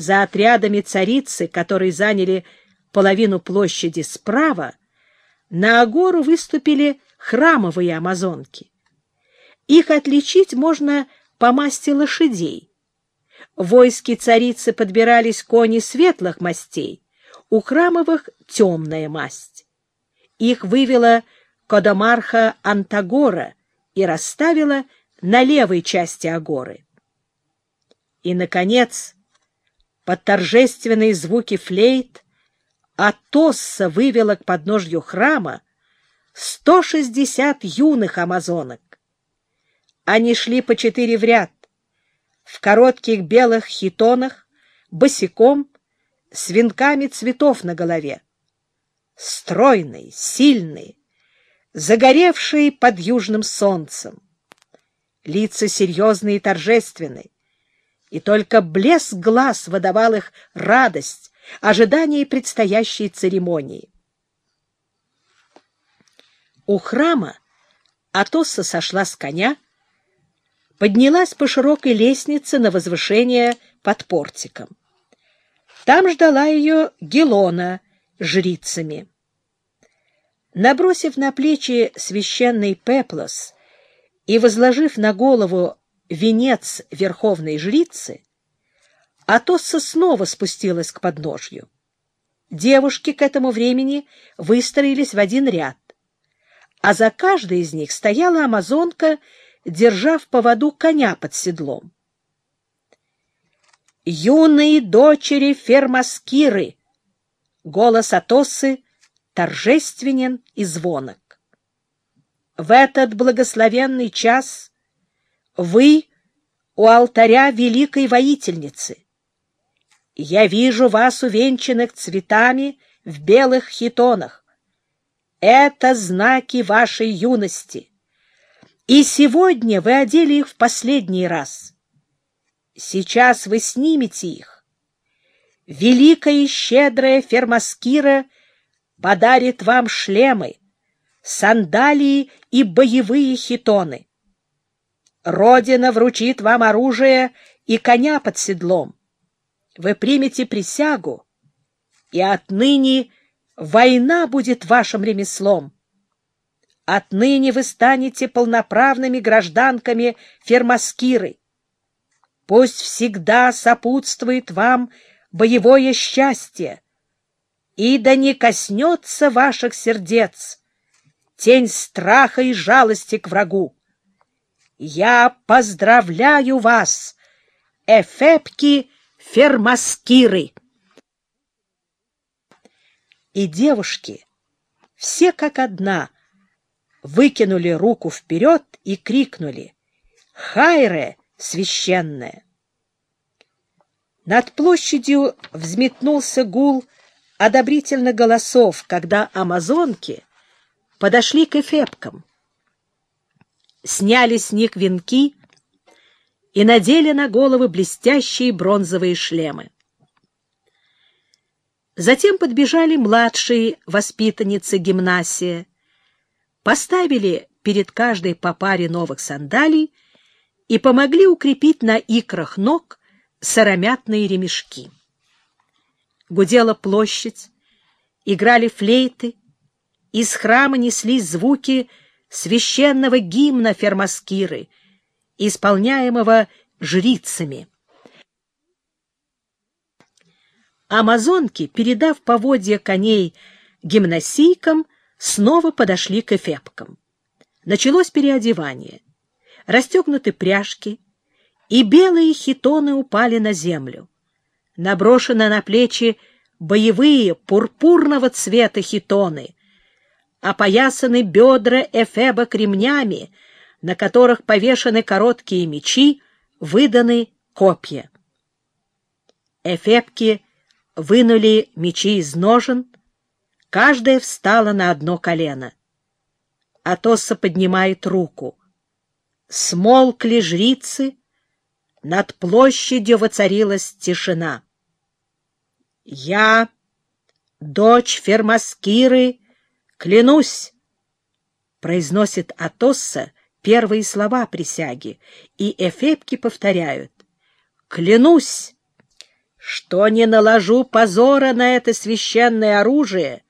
за отрядами царицы, которые заняли половину площади справа, на агору выступили храмовые амазонки. Их отличить можно по масти лошадей. В войске царицы подбирались кони светлых мастей, у храмовых — темная масть. Их вывела Кодомарха Антагора и расставила на левой части агоры. И, наконец, под торжественные звуки флейт Атосса вывела к подножью храма 160 юных амазонок. Они шли по четыре в ряд, в коротких белых хитонах, босиком, с венками цветов на голове. Стройные, сильные, загоревшие под южным солнцем. Лица серьезные и торжественные, и только блеск глаз выдавал их радость, ожидание предстоящей церемонии. У храма Атосса сошла с коня, поднялась по широкой лестнице на возвышение под портиком. Там ждала ее Гелона жрицами. Набросив на плечи священный пеплос и возложив на голову венец верховной жрицы, Атосса снова спустилась к подножью. Девушки к этому времени выстроились в один ряд, а за каждой из них стояла амазонка, держа в поводу коня под седлом. «Юные дочери Фермаскиры!» Голос Атосы торжественен и звонок. В этот благословенный час вы у алтаря великой воительницы — я вижу вас увенчанных цветами в белых хитонах. Это знаки вашей юности. И сегодня вы одели их в последний раз. Сейчас вы снимете их. Великая и щедрая Фермаскира подарит вам шлемы, сандалии и боевые хитоны. Родина вручит вам оружие и коня под седлом вы примете присягу, и отныне война будет вашим ремеслом. Отныне вы станете полноправными гражданками Фермаскиры. Пусть всегда сопутствует вам боевое счастье, и да не коснется ваших сердец тень страха и жалости к врагу. Я поздравляю вас, эфепки фермаскиры. И девушки, все как одна, выкинули руку вперед и крикнули «Хайре, священная!». Над площадью взметнулся гул одобрительных голосов, когда амазонки подошли к эфепкам. Сняли с них венки и надели на головы блестящие бронзовые шлемы. Затем подбежали младшие воспитанницы гимнасия, поставили перед каждой по паре новых сандалий и помогли укрепить на икрах ног сыромятные ремешки. Гудела площадь, играли флейты, из храма неслись звуки священного гимна Фермаскиры — исполняемого жрицами. Амазонки, передав поводья коней гимнасийкам, снова подошли к эфепкам. Началось переодевание. Расстегнуты пряжки, и белые хитоны упали на землю. Наброшены на плечи боевые пурпурного цвета хитоны, опоясаны бедра эфеба кремнями, на которых повешены короткие мечи, выданы копья. Эфепки вынули мечи из ножен, каждая встала на одно колено. Атоса поднимает руку. Смолкли жрицы, над площадью воцарилась тишина. «Я, дочь Фермаскиры, клянусь!» — произносит Атосса, первые слова присяги, и эфепки повторяют «Клянусь, что не наложу позора на это священное оружие,